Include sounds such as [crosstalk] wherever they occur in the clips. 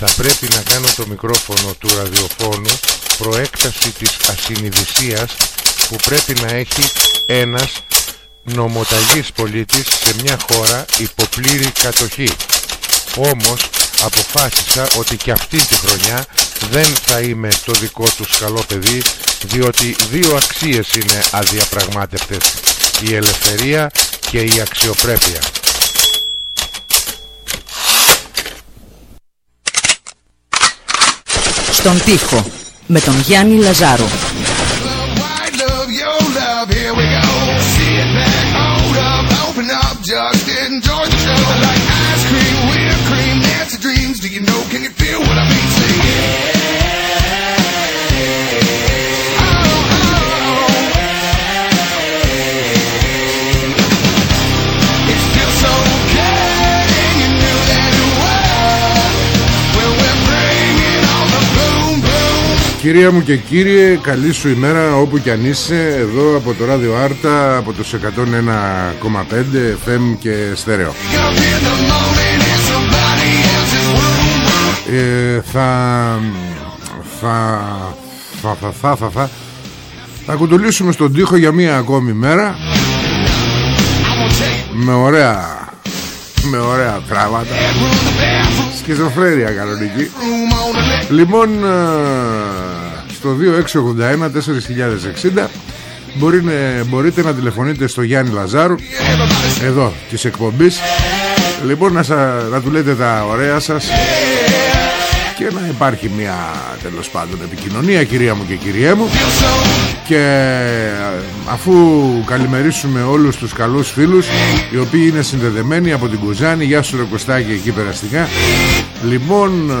θα πρέπει να κάνω το μικρόφωνο του ραδιοφώνου προέκταση της ασυνειδησίας που πρέπει να έχει ένας νομοταγής πολίτης σε μια χώρα υποπλήρη κατοχή. Όμως αποφάσισα ότι και αυτή τη χρονιά δεν θα είμαι το δικό τους καλό παιδί διότι δύο αξίες είναι αδιαπραγμάτευτες η ελευθερία και η αξιοπρέπεια. Στον τοίχο με τον Γιάννη Λαζάρου. Just enjoy the show. I like ice cream, whipped cream, Nancy dreams. Do you know? Can you feel what I mean? Κυρία μου και κύριε, καλή σου ημέρα όπου κι αν είσαι Εδώ από το ράδιο Άρτα, από τους 101,5 FM και στερεό ε, θα, θα, θα, θα, θα, θα, θα, θα κουτουλήσουμε στον τοίχο για μία ακόμη μέρα. Με ωραία με ωραία πράγματα. Σκιζοφρένεια κανονική. Λοιπόν στο 2681 4060 Μπορεί, μπορείτε να τηλεφωνείτε στο Γιάννη Λαζάρου Εδώ της εκπομπής. Λοιπόν να, σα, να του λέτε τα ωραία σας Και να υπάρχει μια τέλος πάντων επικοινωνία Κυρία μου και κυρία μου. Και αφού καλημερίσουμε όλους τους καλούς φίλους Οι οποίοι είναι συνδεδεμένοι από την Κουζάνη Γεια σου Ροκοστάκη εκεί περαστικά. Λοιπόν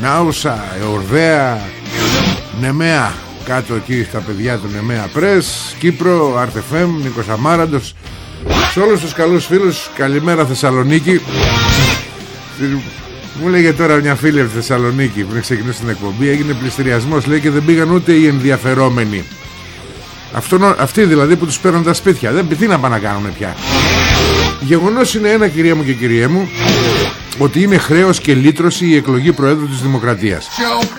Νάουσα, Εορδέα Νεμέα κάτω εκεί στα παιδιά του Νεμέα Πρες Κύπρο, Αρτεφέμ, Νίκος Αμάραντος. Σε όλους τους καλούς φίλους καλημέρα Θεσσαλονίκη μου λέγε τώρα μια φίλη από τη Θεσσαλονίκη πριν ξεκινήσει την εκπομπή έγινε πληστηριασμός λέει και δεν πήγαν ούτε οι ενδιαφερόμενοι Αυτό, αυτοί δηλαδή που τους παίρνουν τα σπίτια δεν τι να πάνε να κάνουν πια Γεγονός είναι ένα κυρία μου και κυρία μου ότι είναι χρέος και λύτρωση η εκλογή Προέδρου της Δημοκρατίας.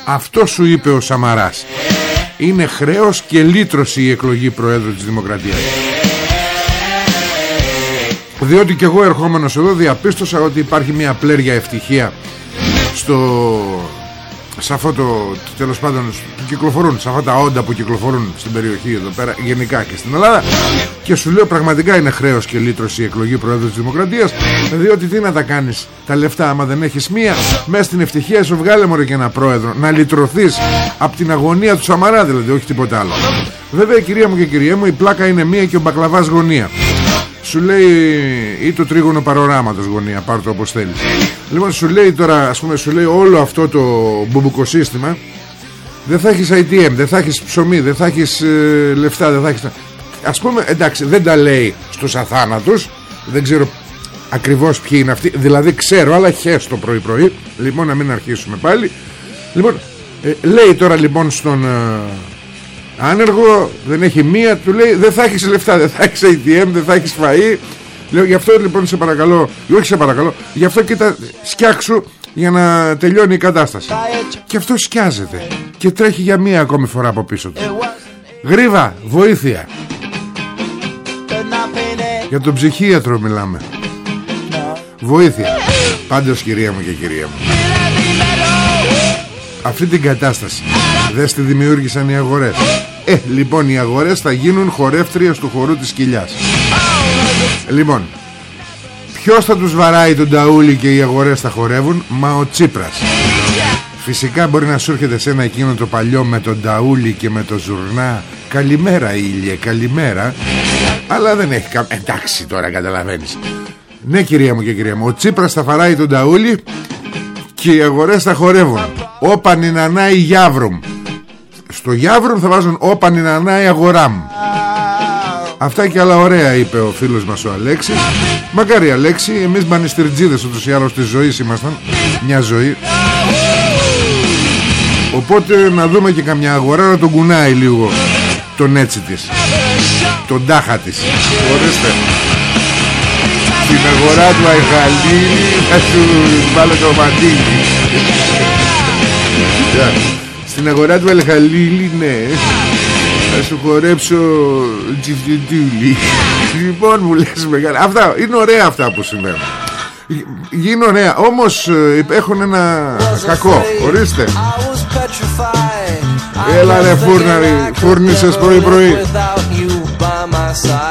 Αυτό σου είπε ο Σαμαράς. Είναι χρέος και λύτρωση η εκλογή Προέδρου της Δημοκρατίας. Διότι και εγώ ερχόμενος εδώ διαπίστωσα ότι υπάρχει μια πλέρια ευτυχία στο σε αυτό το τέλος πάντων που κυκλοφορούν, σε αυτά τα όντα που κυκλοφορούν στην περιοχή εδώ πέρα, γενικά και στην Ελλάδα. Και σου λέω πραγματικά είναι χρέος και λύτρωση η εκλογή Προέδρου της Δημοκρατίας, διότι τι να τα κάνεις τα λεφτά, άμα δεν έχεις μία, μέσα στην ευτυχία σου βγάλε μωρέ και ένα πρόεδρο, να λυτρωθείς από την αγωνία του Σαμαρά, δηλαδή, όχι τίποτα άλλο. Βέβαια, κυρία μου και κυρία μου, η πλάκα είναι μία και ο μπακλαβάς γωνία. Σου λέει ή το τρίγωνο παροράματος γωνία Πάρ' το όπως θέλεις Λοιπόν σου λέει τώρα Ας πούμε σου λέει όλο αυτό το μπουμπουκοσύστημα Δεν θα έχεις ITM Δεν θα έχεις ψωμί Δεν θα έχεις ε, λεφτά Δεν θα έχεις Ας πούμε εντάξει δεν τα λέει στους αθάνατους Δεν ξέρω ακριβώς ποιοι είναι αυτοί Δηλαδή ξέρω αλλά χες το πρωί πρωί Λοιπόν να μην αρχίσουμε πάλι. Λοιπόν ε, λέει τώρα λοιπόν στον ε, άνεργο δεν έχει μία του λέει δεν θα έχεις λεφτά δεν θα έχεις ATM δεν θα έχεις φαΐ λέω γι' αυτό λοιπόν σε παρακαλώ όχι σε παρακαλώ γι' αυτό κοίτα σκιάξου για να τελειώνει η κατάσταση και αυτό σκιάζεται και τρέχει για μία ακόμη φορά από πίσω του. Γρίβα βοήθεια. Για τον ψυχίατρο μιλάμε. Βοήθεια. Πάντως κυρία μου και κυρία μου αυτή την κατάσταση δεν τη δημιούργησαν οι αγορές. Ε λοιπόν οι αγορές θα γίνουν χορεύτριες του χορού της κοιλιάς. Λοιπόν Ποιος θα τους βαράει τον ταούλι και οι αγορές θα χορεύουν; Μα ο Τσίπρας. Φυσικά μπορεί να σου έρχεται σε ένα εκείνο το παλιό με τον ταούλι και με το ζουρνά. Καλημέρα ήλιε καλημέρα. Αλλά δεν έχει κα... Εντάξει τώρα καταλαβαίνεις. Ναι κυρία μου και κυρία μου Ο Τσίπρας θα βαράει τον ταούλι Και οι αγορές θα χορεύουν. Όπαν είναι ανάη γιάβρουμ Στο Γιάβρο θα βάζουν όπαν είναι ανά η αγορά μου Αυτά και άλλα ωραία είπε ο φίλος μας ο Αλέξης. Μακάρι Αλέξη Εμείς μπανιστριτζίδες ούτως ή άλλως της ζωής ήμασταν. Μια ζωή. Οπότε να δούμε και καμιά αγορά να τον κουνάει λίγο Τον έτσι της. Τον τάχα της. Ορίστε. Στην αγορά του Αϊχαλή Θα σου βάλω το μαντίλι Στην αγορά του Αϊχαλή ναι. Θα σου χορέψω τζιφτιτούλι Λοιπόν μου λες μεγάλα. Αυτά είναι ωραία αυτά που συμβαίνουν. Γίνω ωραία. Όμως ε, έχουν ένα κακό. Ορίστε. Έλα ρε φούρναρη. Φούρνησες πρωί πρωί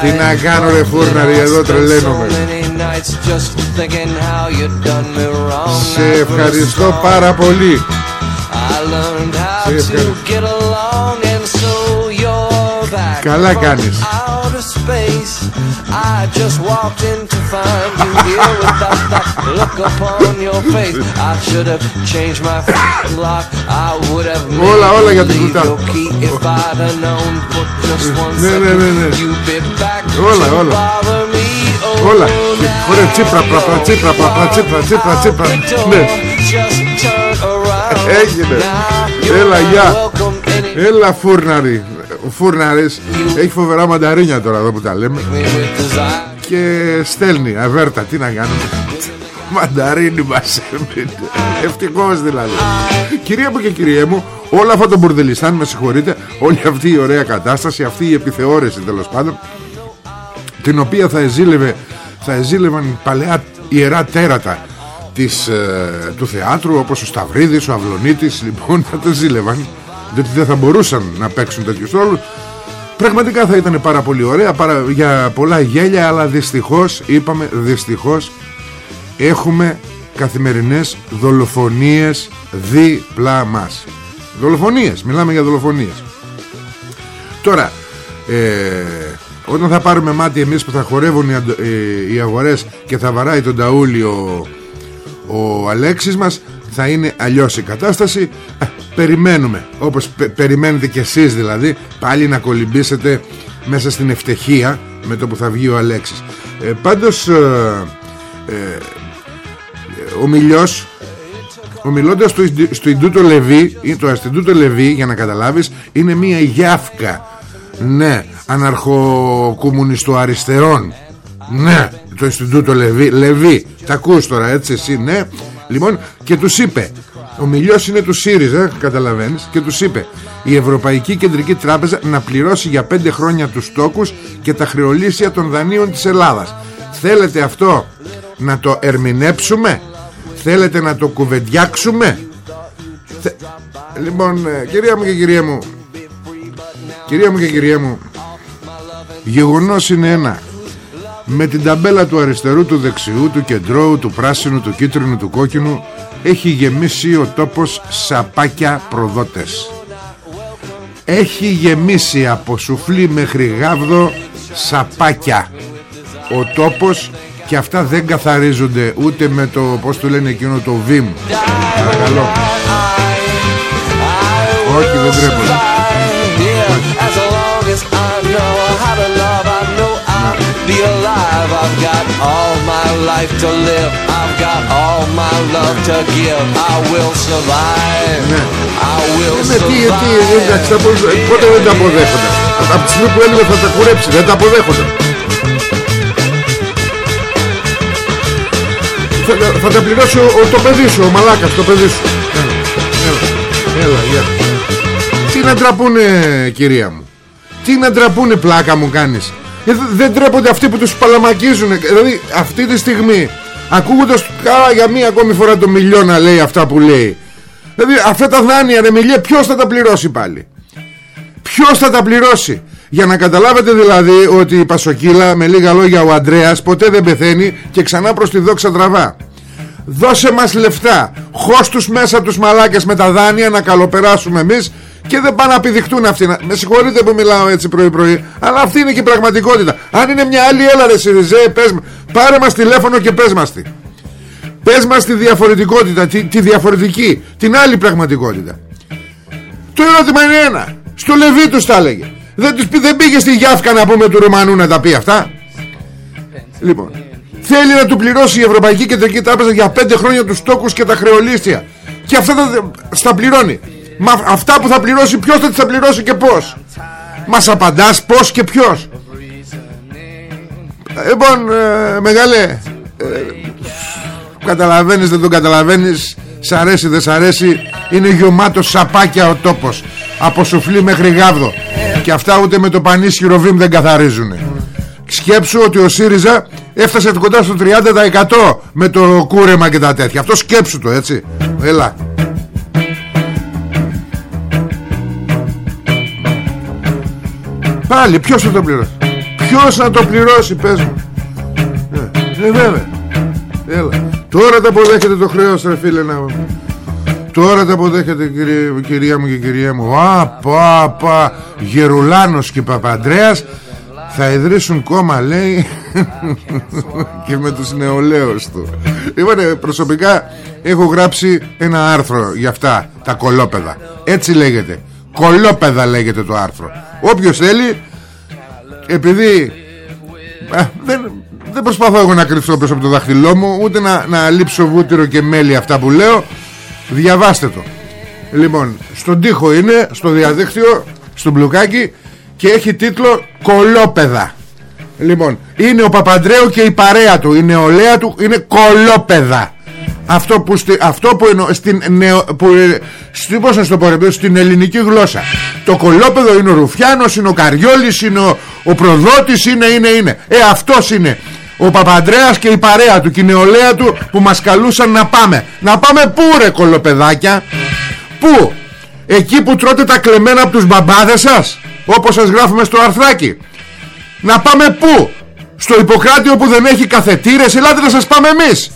Τι να κάνω ρε φούρναρη Εδώ τρελαίνομαι. Σε ευχαριστώ πάρα πολύ. Σε ευχαριστώ Καλά κάνεις Όλα, όλα για την κουτά Ναι, ναι, ναι, ναι Όλα, όλα Όλα Ωραία, τσίπρα, πλαπλα, τσίπρα, πλαπλα, τσίπρα, τσίπρα, τσίπρα Ναι Έγινε. Έλα, γεια. Έλα, φούρναρη. Ο Φούρναρης έχει φοβερά μανταρίνια τώρα εδώ που τα λέμε. Και στέλνει αβέρτα τι να κάνουμε. Μανταρίνι μας ευτυχώς δηλαδή. Κυρία μου και κυρία μου όλα αυτά το μπουρδελιστάν με συγχωρείτε όλη αυτή η ωραία κατάσταση αυτή η επιθεώρηση τέλος πάντων την οποία θα εζήλευε θα εζήλευαν παλαιά ιερά τέρατα της, ε, του θεάτρου όπως ο Σταυρίδης, ο Αυλονίτης λοιπόν [laughs] θα το ζήλευαν διότι δεν θα μπορούσαν να παίξουν τέτοιους ρόλους. Πραγματικά θα ήταν πάρα πολύ ωραία παρα, για πολλά γέλια αλλά δυστυχώς είπαμε δυστυχώς έχουμε καθημερινές δολοφονίες δίπλα μας. Δολοφονίες, μιλάμε για δολοφονίες. Τώρα ε, όταν θα πάρουμε μάτι εμείς που θα χορεύουν οι, ε, οι αγορές και θα βαράει τον ταούλι ο, ο Αλέξης μας θα είναι αλλιώς η κατάσταση. Ε, περιμένουμε όπως περιμένετε και εσείς δηλαδή πάλι να κολυμπήσετε μέσα στην ευτυχία με το που θα βγει ο Αλέξης. Ε, πάντως ε, ε, ο Μιλιός ομιλώντας στο, στο Ινδούτο Λεβί ή το Αστιντούτο Λεβί για να καταλάβεις είναι μια γιάφκα. Ναι αναρχοκομμουνιστοαριστερών ναι το Ινστιτούτο Λεβί, Λεβί τα ακούς τώρα έτσι εσύ ναι λοιπόν και τους είπε ο Μιλιός είναι του ΣΥΡΙΖΑ, καταλαβαίνεις, και τους είπε η Ευρωπαϊκή Κεντρική Τράπεζα να πληρώσει για πέντε χρόνια τους τόκους και τα χρεολύσια των δανείων της Ελλάδας. Θέλετε αυτό να το ερμηνέψουμε, θέλετε να το κουβεντιάξουμε; Λοιπόν, ε, κυρία μου και κυρία μου, κυρία μου και κυρία μου, γεγονός είναι ένα. Με την ταμπέλα του αριστερού, του δεξιού, του κεντρώου, του πράσινου, του κίτρινου, του κόκκινου έχει γεμίσει ο τόπος σαπάκια προδότες. Έχει γεμίσει από σουφλί μέχρι γάβδο σαπάκια. Ο τόπος και αυτά δεν καθαρίζονται ούτε με το πως του λένε εκείνο το βίμ παρακαλώ. Όχι δεν τρέπονται be alive. I've got all my life to live. I've got all my love to give. I will survive. I will survive τι, τι, εντάξει, πότε δεν τα αποδέχονται; Από τη στιγμή που έλεγε θα τα κουρέψει Δεν τα αποδέχονται. Θα, θα τα πληρώσει ο, το παιδί σου, ο μαλάκας, το παιδί σου. Έλα, έλα, έλα, Τι να ντραπούνε κυρία μου; Τι να ντραπούνε πλάκα μου κάνεις; ε, δεν τρέπονται αυτοί που τους παλαμακίζουν. Δηλαδή αυτή τη στιγμή Ακούγοντας καλά για μία ακόμη φορά το μιλιό λέει αυτά που λέει Δηλαδή αυτά τα δάνεια ρε μιλιέ Ποιος θα τα πληρώσει πάλι; Ποιος θα τα πληρώσει; Για να καταλάβετε δηλαδή ότι η Πασοκύλα Με λίγα λόγια ο Αντρέας ποτέ δεν πεθαίνει Και ξανά προς τη δόξα τραβά. Δώσε μας λεφτά. Χώσ τους μέσα τους μαλάκες με τα δάνεια Να καλοπεράσουμε εμείς και δεν πάνε να επιδειχτούν αυτοί. Με συγχωρείτε που μιλάω έτσι πρωί-πρωί, αλλά αυτή είναι και η πραγματικότητα. Αν είναι μια άλλη, έλα ρε Σιριζέ, πες, πάρε μας τηλέφωνο και πες μας τη. Πες μας τη διαφορετικότητα, τη, τη διαφορετική, την άλλη πραγματικότητα. Το ερώτημα είναι ένα. Στο Λεβί τους τα έλεγε. Δεν, τους, δεν πήγε στη Γιάφκα να πούμε του Ρουμανού να τα πει αυτά. Λοιπόν, θέλει να του πληρώσει η Ευρωπαϊκή Κεντρική Τράπεζα για πέντε χρόνια τους τόκους και τα χρεολύστια. Και αυτά τα, στα πληρώνει. Μα αυτά που θα πληρώσει ποιος θα τις θα πληρώσει και πώς. Μας απαντάς πώς και ποιος. Λοιπόν, ε, μεγάλε, ε, καταλαβαίνεις δεν το καταλαβαίνεις, σ' αρέσει δεν σ' αρέσει, είναι γεμάτος σαπάκια ο τόπος. Από σουφλί μέχρι γάβδο. Και αυτά ούτε με το πανίσχυρο βήμ δεν καθαρίζουν. Σκέψου ότι ο ΣΥΡΙΖΑ έφτασε κοντά στο 30% με το κούρεμα και τα τέτοια. Αυτό σκέψου το έτσι. Έλα. Πάλι ποιος θα το πληρώσει; Ποιος θα το πληρώσει πες μου; Ε, ε βέβαια. Έλα. Τώρα τα αποδέχεται το χρέος ρε φίλε να... Τώρα τα αποδέχεται κυρία, κυρία μου και κυρία μου. Α, πα, πα Γερουλάνος και Παπαντρέας Θα ιδρύσουν κόμμα λέει [laughs] Και με τους νεολαίους του. Λοιπόν προσωπικά Έχω γράψει ένα άρθρο για αυτά Τα κολόπεδα. Έτσι λέγεται Κολόπεδα λέγεται το άρθρο. Όποιος θέλει Επειδή δεν, δεν προσπαθώ εγώ να κρυφτώ πίσω από το δάχτυλό μου Ούτε να, να λείψω βούτυρο και μέλι αυτά που λέω. Διαβάστε το. Λοιπόν στον τοίχο είναι Στο διαδίκτυο Στο μπλουκάκι Και έχει τίτλο Κολόπεδα Λοιπόν είναι ο Παπαντρέου και η παρέα του Η νεολαία του είναι κολόπεδα αυτό που, στη, αυτό που, εννο, στην, νεο, που, ε, στην, πώς να στο πω, στην ελληνική γλώσσα. Το κολόπεδο είναι ο Ρουφιάνος είναι ο Καριόλης είναι ο, ο Προδότης είναι είναι είναι. Ε αυτός είναι ο Παπαντρέας και η παρέα του και η νεολαία του που μας καλούσαν να πάμε. Να πάμε πού ρε κολοπεδάκια; Πού; Εκεί που τρώτε τα κλεμμένα από τους μπαμπάδες σας όπως σας γράφουμε στο αρθράκι. Να πάμε πού; Στο Ιπποκράτιο που δεν έχει καθετήρες. Ελάτε να σας πάμε εμείς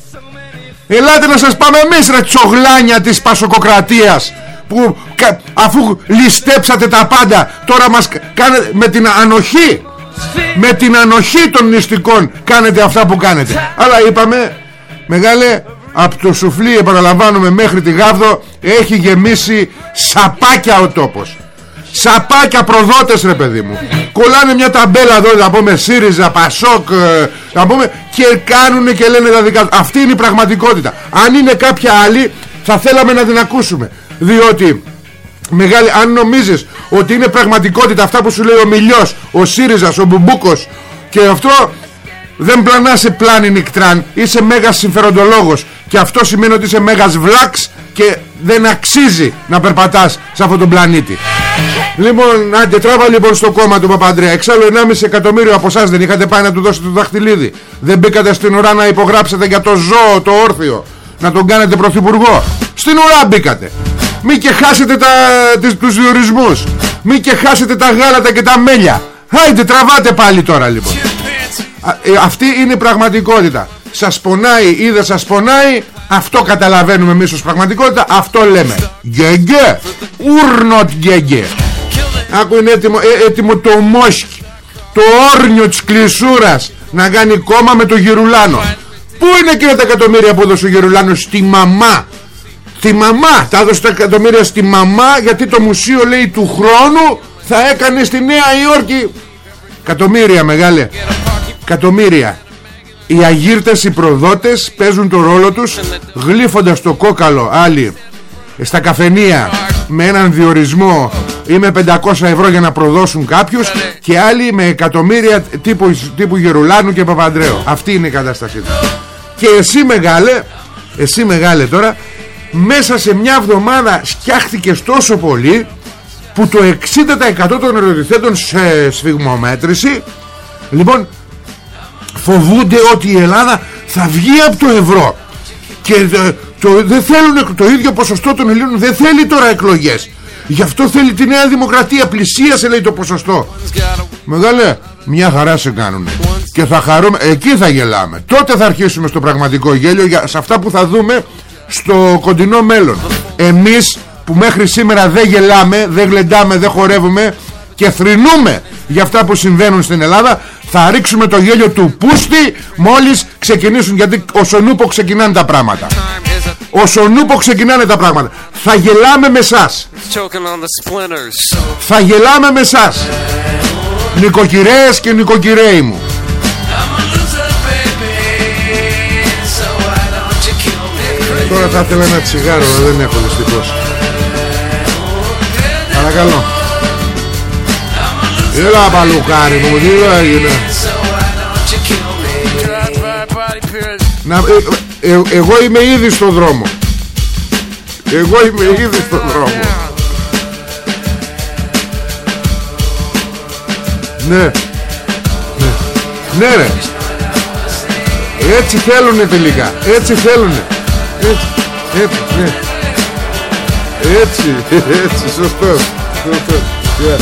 Ελάτε να σας πάμε εμείς ρε τσογλάνια της Πασοκοκρατίας που αφού ληστέψατε τα πάντα τώρα μας κάνετε με την ανοχή με την ανοχή των νηστικών κάνετε αυτά που κάνετε. Αλλά είπαμε μεγάλε από το σουφλί επαναλαμβάνουμε μέχρι τη Γάβδο έχει γεμίσει σαπάκια ο τόπος Σαπάκια προδότες ρε παιδί μου. Κολλάνε μια ταμπέλα εδώ Να πούμε ΣΥΡΙΖΑ, ΠΑΣΟΚ ε, Να πούμε και κάνουν και λένε τα δικά Αυτή είναι η πραγματικότητα. Αν είναι κάποια άλλη θα θέλαμε να την ακούσουμε. Διότι Μεγάλη, αν νομίζεις ότι είναι πραγματικότητα αυτά που σου λέει ο Μιλιός, ο ΣΥΡΙΖΑ, ο Μπουμπούκος και αυτό δεν πλανάσαι πλάνη νικτράν, είσαι μέγας συμφεροντολόγος. Και αυτό σημαίνει ότι είσαι μέγας βλάξ και δεν αξίζει να περπατάς σε αυτόν τον πλανήτη. Λοιπόν, άντε τράβα λοιπόν στο κόμμα του Παπαντρέα. Εξάλλου 1,5 εκατομμύριο από εσάς δεν είχατε πάει να του δώσετε το δαχτυλίδι. Δεν μπήκατε στην ουρά να υπογράψετε για το ζώο, το όρθιο. Να τον κάνετε πρωθυπουργό. Στην ουρά μπήκατε. Μη και χάσετε τα, τις, τους διορισμούς. Μη και χάσετε τα γάλατα και τα μέλια. Άιντε τραβάτε πάλι τώρα λοιπόν. Ε, αυτή είναι η πραγματικότητα. Σας πονάει ή δεν σας πονάει Αυτό καταλαβαίνουμε εμείς ως πραγματικότητα Αυτό λέμε Γκέγκε Ουρνοτ γκέγκε Άκου είναι έτοιμο, ε, έτοιμο το μόσκι Το όρνιο της κλεισούρας Να κάνει κόμμα με το γυρουλάνο Πού είναι κύριε τα εκατομμύρια που έδωσε ο γυρουλάνος Στη μαμά; Στη μαμά Τα έδωσε τα εκατομμύρια στη μαμά Γιατί το μουσείο λέει του χρόνου Θα έκανε στη Νέα Υόρκη. Εκατομμύρια μεγάλε. Εκατομμύρια. Οι αγύρτες οι προδότες παίζουν το ρόλο τους γλύφοντας το κόκαλο άλλοι στα καφενεία με έναν διορισμό ή με 500 ευρώ για να προδώσουν κάποιους και άλλοι με εκατομμύρια τύπου, τύπου Γερουλάνου και Παπαντρέου αυτή είναι η κατάστασή τους. Και εσύ μεγάλε εσύ μεγάλε τώρα μέσα σε μια εβδομάδα σκιάχτηκες τόσο πολύ που το 60% των ερωτηθέντων σε σφιγμομέτρηση λοιπόν φοβούνται ότι η Ελλάδα θα βγει από το ευρώ. Και ε, το, δεν θέλουν το ίδιο ποσοστό των Ελλήνων δεν θέλει τώρα εκλογές γι' αυτό θέλει τη Νέα Δημοκρατία πλησίασε λέει το ποσοστό. Μεγάλε μια χαρά σε κάνουν και θα χαρούμε εκεί θα γελάμε. Τότε θα αρχίσουμε στο πραγματικό γέλιο για, σε αυτά που θα δούμε στο κοντινό μέλλον. Εμείς που μέχρι σήμερα δεν γελάμε δεν γλεντάμε, δεν χορεύουμε και θρυνούμε για αυτά που συμβαίνουν στην Ελλάδα θα ρίξουμε το γέλιο του πούστη μόλις ξεκινήσουν γιατί ο Σονούπο ξεκινάνε τα πράγματα Όσο νούπο ξεκινάνε τα πράγματα. Θα γελάμε με εσάς choking on the splinters. Θα γελάμε με εσάς Νοικοκυρέες και νοικοκυρέοι μου. Τώρα θα ήθελα ένα τσιγάρο αλλά δεν έχω δυστυχώς. Παρακαλώ. Έλα παλουκάρι μου Τι έγινε Να, ε, ε, Εγώ είμαι ήδη στο δρόμο. Εγώ είμαι ήδη στο δρόμο. Ναι. Ναι, ναι ρε. Έτσι θέλουνε τελικά. Έτσι θέλουνε. Έτσι, έτσι, ναι. Έτσι, έτσι, σωστός Σωστός, yeah.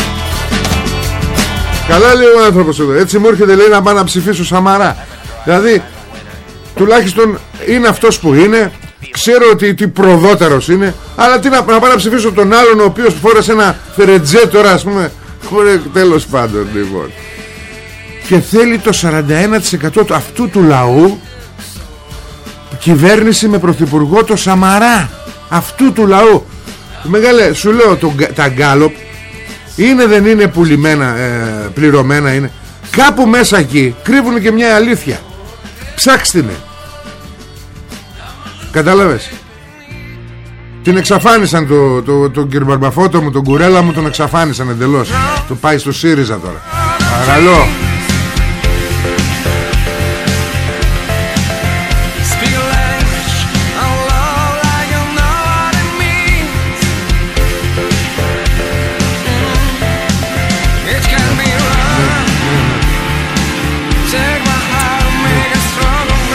Καλά λέει ο άνθρωπος εδώ. Έτσι μου έρχεται λέει να πάω να ψηφίσω Σαμαρά. Δηλαδή Τουλάχιστον είναι αυτός που είναι. Ξέρω ότι τι προδότερος είναι. Αλλά τι να, να πάω να ψηφίσω τον άλλον Ο οποίος φόρεσε ένα φερετζέ τώρα Ας πούμε. Χωρέ, Τέλος πάντων λοιπόν. Και θέλει το 41% του αυτού του λαού Κυβέρνηση με πρωθυπουργό το Σαμαρά. Αυτού του λαού. Μεγάλε σου λέω το, τα γκάλοπ Είναι δεν είναι πουλημένα ε, Πληρωμένα είναι. Κάπου μέσα εκεί κρύβουν και μια αλήθεια. Ψάξτε με Κατάλαβες; Την εξαφάνισαν το, το, το, τον Μπαρμπαφώτο μου Τον κουρέλα μου τον εξαφάνισαν εντελώς. Το πάει στο ΣΥΡΙΖΑ τώρα. Παρακαλώ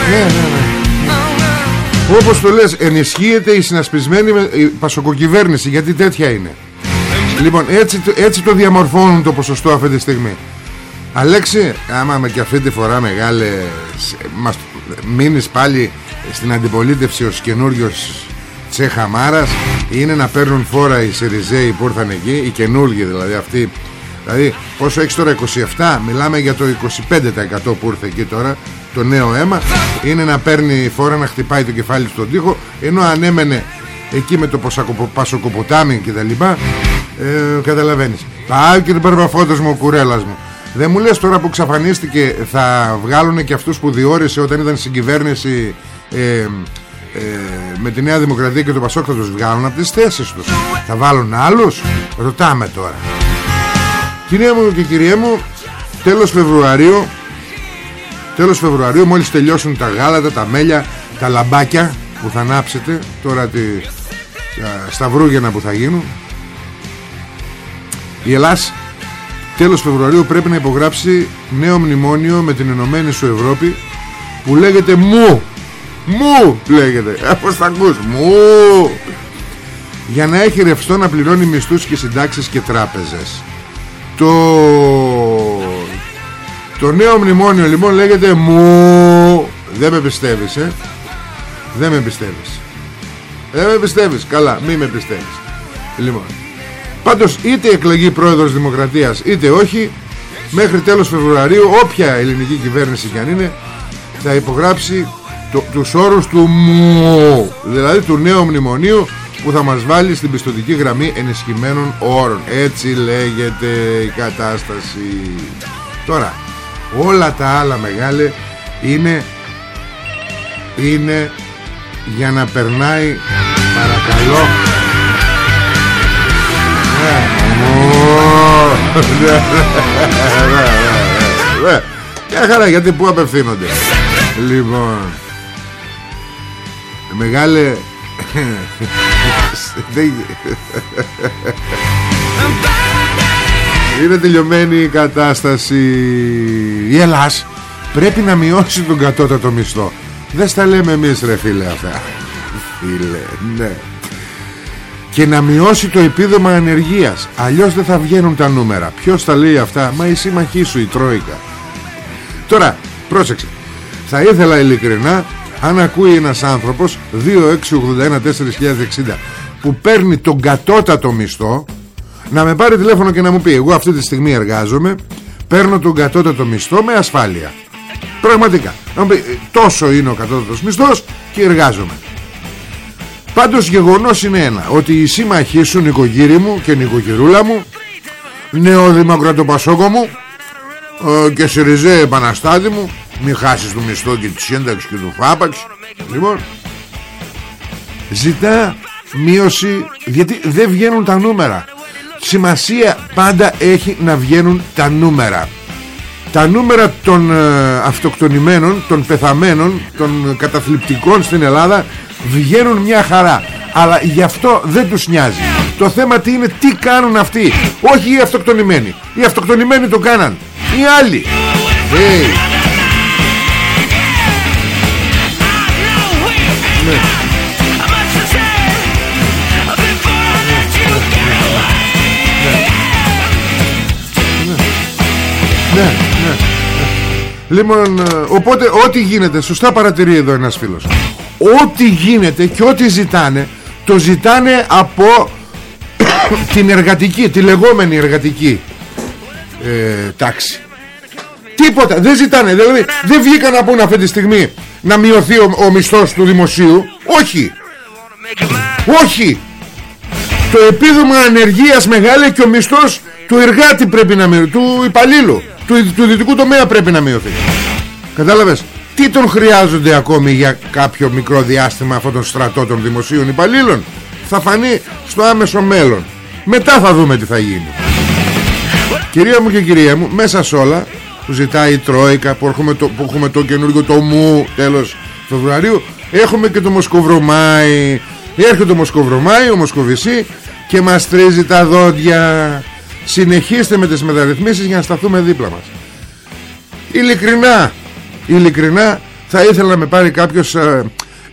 Speak a Όπως το λες ενισχύεται η συνασπισμένη με, η πασοκοκυβέρνηση Γιατί τέτοια είναι. Λοιπόν έτσι, το- έτσι το διαμορφώνουν το ποσοστό αυτή τη στιγμή. Αλέξη άμα με και αυτή τη φορά μεγάλε σ- μας μείνεις πάλι στην αντιπολίτευση ως καινούριος Τσέχα Μάρας είναι να παίρνουν φόρα οι Σιριζέοι που ήρθαν εκεί οι καινούργοι δηλαδή αυτοί. Δηλαδή πόσο έχεις τώρα 27 μιλάμε για το 25% που ήρθε εκεί τώρα το νέο αίμα είναι να παίρνει φόρα να χτυπάει το κεφάλι στον τοίχο ενώ ανέμενε εκεί με το ποσακοπο- πασοκοποτάμι και τα λοιπά ε, καταλαβαίνεις. Πάει και τον Παρβαφώτος μου ο κουρέλας μου. Δεν μου λες τώρα που ξαφανίστηκε θα βγάλουν και αυτούς που διόρισε όταν ήταν στην κυβέρνηση ε, ε, με τη Νέα Δημοκρατία και το Πασόκ θα τους βγάλουν από τις θέσεις τους. Θα βάλουν άλλους; Ρωτάμε τώρα. Κυρία μου και κυρία μου τέλος Φεβρουαρίου τέλος Φεβρουαρίου μόλις τελειώσουν τα γάλατα, τα μέλια τα λαμπάκια που θα ανάψετε τώρα τη, τα σταυρούγεννα που θα γίνουν. Η Ελλάς τέλος Φεβρουαρίου πρέπει να υπογράψει νέο μνημόνιο με την Ενωμένη σου Ευρώπη που λέγεται μου. Μου λέγεται. Ε, πως θα ακούς μου. Για να έχει ρευστό να πληρώνει μισθούς και συντάξεις και τράπεζες. Το το νέο μνημόνιο λοιπόν λέγεται μου δεν με πιστεύεις ε. Δεν με πιστεύεις. Δεν με πιστεύεις. Καλά μη με πιστεύεις. Λοιπόν Πάντως είτε εκλεγεί πρόεδρος Δημοκρατίας είτε όχι Μέχρι τέλος Φεβρουαρίου όποια ελληνική κυβέρνηση κι αν είναι Θα υπογράψει το, τους όρους του μου Δηλαδή του νέου μνημονίου που θα μας βάλει στην πιστοτική γραμμή ενισχυμένων όρων. Έτσι λέγεται η κατάσταση. Τώρα όλα τα άλλα μεγάλε είναι είναι για να περνάει παρακαλώ. Ναι, Μια χαρά γιατί που απευθύνονται. Λοιπόν Μεγάλε Δεν- Είναι τελειωμένη η κατάσταση Η Ελλάς Πρέπει να μειώσει τον κατώτατο μισθό. Δεν στα λέμε εμείς ρε φίλε αυτά. Φίλε ναι. Και να μειώσει το επίδομα ανεργίας. Αλλιώς δεν θα βγαίνουν τα νούμερα. Ποιος τα λέει αυτά; Μα η σύμμαχή σου η Τρόικα. Τώρα πρόσεξε. Θα ήθελα ειλικρινά αν ακούει ένας άνθρωπος 2681-4060 που παίρνει τον κατώτατο μισθό να με πάρει τηλέφωνο και να μου πει εγώ αυτή τη στιγμή εργάζομαι παίρνω τον κατώτατο μισθό με ασφάλεια. Πραγματικά. Να μου πει, τόσο είναι ο κατώτατος μισθός και εργάζομαι. Πάντως γεγονός είναι ένα Ότι οι σύμμαχοί σου νοικογύρι μου και νοικοκυρούλα μου Νεοδημοκρατοπασόκο μου ε, Και Σιριζέ επαναστάτη μου Μη χάσεις το μισθό και τη σύνταξη και του φάπαξ. Λοιπόν Ζητά μείωση Γιατί δεν βγαίνουν τα νούμερα Σημασία πάντα έχει να βγαίνουν τα νούμερα τα νούμερα των ε, αυτοκτονημένων, των πεθαμένων, των καταθλιπτικών στην Ελλάδα βγαίνουν μια χαρά. Αλλά γι' αυτό δεν τους νοιάζει. Το θέμα τι είναι, τι κάνουν αυτοί. Όχι οι αυτοκτονημένοι. Οι αυτοκτονημένοι το κάναν. Οι άλλοι. Hey. Ναι, ναι. Λοιπόν, ε, οπότε ό,τι γίνεται, σωστά παρατηρεί εδώ ένας φίλος. Ό,τι γίνεται και ό,τι ζητάνε, το ζητάνε από [coughs] την εργατική, τη λεγόμενη εργατική ε, τάξη. Τίποτα, δεν ζητάνε, δηλαδή δεν βγήκαν να πούνε αυτή τη στιγμή να μειωθεί ο, ο μισθός του δημοσίου. Όχι, όχι. Το επίδομα ανεργίας μεγάλη και ο μισθός του εργάτη πρέπει να μειωθεί, του υπαλλήλου του, του δυτικού τομέα πρέπει να μειωθεί. Κατάλαβες; Τι τον χρειάζονται ακόμη για κάποιο μικρό διάστημα αυτόν τον στρατό των δημοσίων υπαλλήλων; Θα φανεί στο άμεσο μέλλον. Μετά θα δούμε τι θα γίνει. Κυρία μου και κυρία μου Μέσα σε όλα που ζητάει η Τρόικα Που έχουμε το, που έχουμε το καινούργιο το μου Τέλος Φεβρουαρίου Έχουμε και το Μοσκοβρωμάι. Έρχεται το Μοσκοβρωμάι Ο Μοσκοβισή Και μας τρίζει τα δόντια συνεχίστε με τις μεταρρυθμίσεις για να σταθούμε δίπλα μας. Ειλικρινά ειλικρινά θα ήθελα να με πάρει κάποιος ε,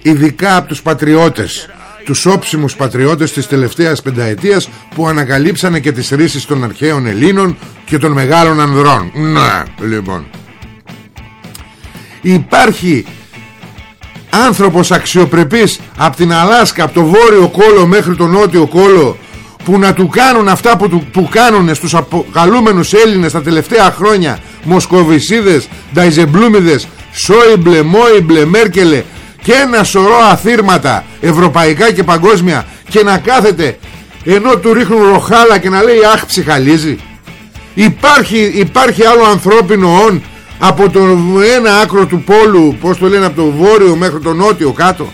ειδικά από τους πατριώτες τους όψιμους πατριώτες της τελευταίας πενταετίας που ανακαλύψανε και τις ρίσεις των αρχαίων Ελλήνων και των μεγάλων ανδρών. Ναι λοιπόν. Υπάρχει άνθρωπος αξιοπρεπής από την Αλάσκα από το βόρειο κόλο μέχρι το νότιο κόλο που να του κάνουν αυτά που, του, που κάνουν στους αποκαλούμενους Έλληνες τα τελευταία χρόνια. Μοσκοβισίδες, Νταϊζεμπλούμιδες Σόιμπλε, Μόιμπλε, Μέρκελε και ένα σωρό αθήρματα ευρωπαϊκά και παγκόσμια και να κάθεται ενώ του ρίχνουν ροχάλα και να λέει αχ ψυχαλίζει υπάρχει, υπάρχει άλλο ανθρώπινο όν από το ένα άκρο του πόλου πως το λένε από το βόρειο μέχρι το νότιο κάτω.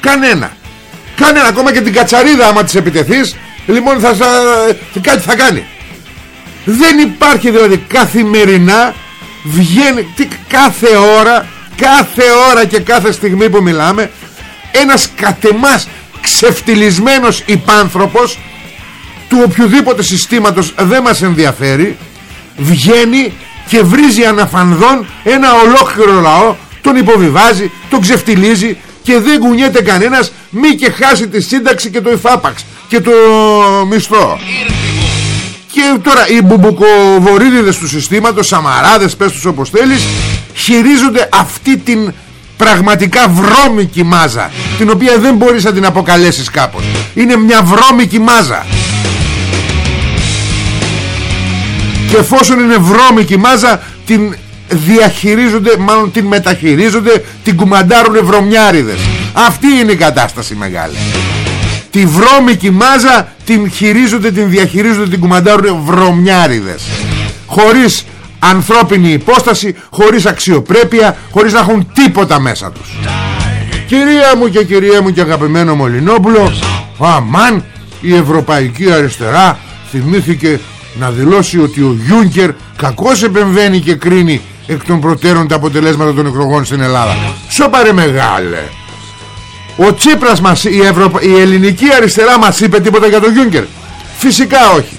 Κανένα. Κανένα. Ακόμα και την κατσαρίδα άμα της επιτεθείς Λοιπόν θα, θα, κάτι θα κάνει. Δεν υπάρχει δηλαδή καθημερινά Βγαίνει τι, κάθε ώρα Κάθε ώρα και κάθε στιγμή που μιλάμε Ένας κατεμάς ξεφτυλισμένος υπάνθρωπος Του οποιοδήποτε συστήματος δεν μας ενδιαφέρει Βγαίνει και βρίζει αναφανδόν ένα ολόκληρο λαό Τον υποβιβάζει, τον ξεφτυλίζει Και δεν κουνιέται κανένας Μη και χάσει τη σύνταξη και το υφάπαξ και το μισθό. Και τώρα οι μπουμπουκοβορίδιδες του συστήματος Σαμαράδες πες τους όπως θέλεις χειρίζονται αυτή την πραγματικά βρώμικη μάζα την οποία δεν μπορείς να την αποκαλέσεις κάπως είναι μια βρώμικη μάζα. Και εφόσον είναι βρώμικη μάζα την διαχειρίζονται μάλλον την μεταχειρίζονται την κουμαντάρουν βρωμιάριδες. Αυτή είναι η κατάσταση μεγάλη Τη βρώμικη μάζα την χειρίζονται, την διαχειρίζονται, την κουμαντάρουν βρωμιάριδες. Χωρίς ανθρώπινη υπόσταση, χωρίς αξιοπρέπεια, χωρίς να έχουν τίποτα μέσα τους. Κυρία μου και κυρία μου και αγαπημένο Μολυνόπουλο, αμάν η Ευρωπαϊκή Αριστερά θυμήθηκε να δηλώσει ότι ο Γιούνκερ κακώς επεμβαίνει και κρίνει εκ των προτέρων τα αποτελέσματα των εκλογών στην Ελλάδα. Σοπαρε μεγάλε. Ο Τσίπρας μας, η, η ελληνική αριστερά μας είπε τίποτα για τον Γιούγκερ. Φυσικά όχι.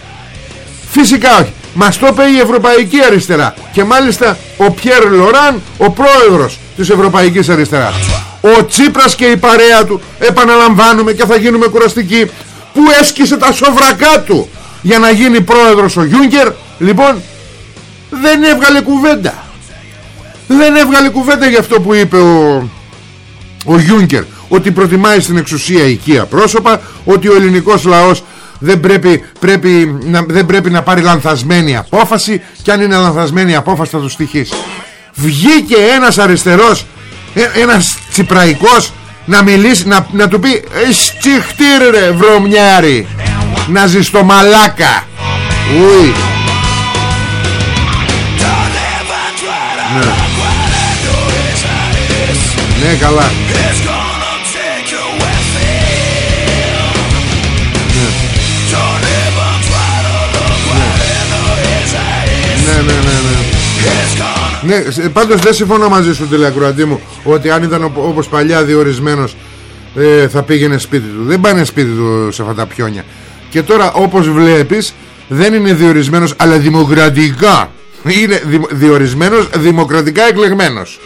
Φυσικά όχι. Μας το είπε η ευρωπαϊκή αριστερά. Και μάλιστα ο Πιέρ Λοράν Ο πρόεδρος της ευρωπαϊκής αριστεράς. Ο Τσίπρας και η παρέα του Επαναλαμβάνουμε και θα γίνουμε κουραστικοί Που έσκησε τα σοβρακά του Για να γίνει πρόεδρος ο Γιούγκερ. Λοιπόν δεν έβγαλε κουβέντα. Δεν έβγαλε κουβέντα για αυτό που είπε ο, ο Γιούγκερ ότι προτιμάει στην εξουσία οικία πρόσωπα ότι ο ελληνικός λαός δεν πρέπει, πρέπει, να, δεν πρέπει να πάρει λανθασμένη απόφαση και αν είναι λανθασμένη απόφαση θα τους στοιχήσει βγήκε ένας αριστερός ε, ένας τσιπραϊκός να μιλήσει να, να του πει «Στιχτήρ ρε βρωμιάρι Να ζεις στο μαλάκα Ουι Ναι. Ναι καλά Ναι ναι ναι ναι. Ναι, σε- πάντως δεν συμφωνώ μαζί σου τηλεακροατή μου Ότι αν ήταν οπ- όπως παλιά διορισμένος ε, Θα πήγαινε σπίτι του. Δεν πάνε σπίτι του σε αυτά τα πιόνια. Και τώρα όπως βλέπεις Δεν είναι διορισμένος αλλά δημοκρατικά. Είναι δη- διορισμένος Δημοκρατικά εκλεγμένος.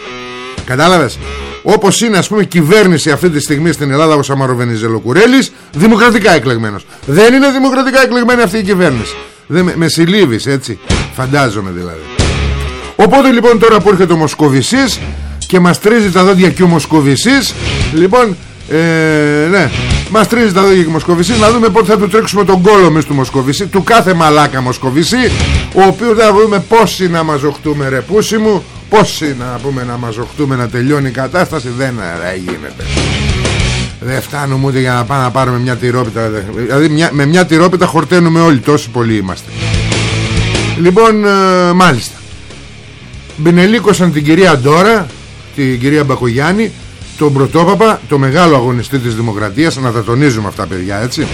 Κατάλαβες; Όπως είναι ας πούμε κυβέρνηση αυτή τη στιγμή στην Ελλάδα ο Σαμαροβενιζελοκουρέλης Δημοκρατικά εκλεγμένος. Δεν είναι δημοκρατικά εκλεγμένη αυτή η κυβέρνηση. Δεν με, με συλλήβεις έτσι Φαντάζομαι δηλαδή. Οπότε λοιπόν τώρα που έρχεται ο Μοσκοβισής Και μας τρίζει τα δόντια και ο Μοσκοβισής Λοιπόν ε, ναι Μας τρίζει τα δόντια και ο Μοσκοβισής Να δούμε πότε θα του τρέξουμε τον κόλο εμείς του Μοσκοβισή Του κάθε μαλάκα Μοσκοβισή Ο οποίος θα δούμε πόσοι να μαζοχτούμε ρε πούσι μου Πόσοι να πούμε να μαζοχτούμε να τελειώνει η κατάσταση Δεν ρε, γίνεται. Δεν φτάνουμε ούτε για να πάμε να πάρουμε μια τυρόπιτα Δηλαδή μια, με μια τυρόπιτα χορταίνουμε όλοι Τόσοι πολλοί είμαστε Λοιπόν ε, μάλιστα. Μπινελίκωσαν την κυρία Ντόρα Την κυρία Μπακογιάννη Τον πρωτόπαπα, το μεγάλο αγωνιστή της Δημοκρατίας Να τα τονίζουμε αυτά παιδιά έτσι.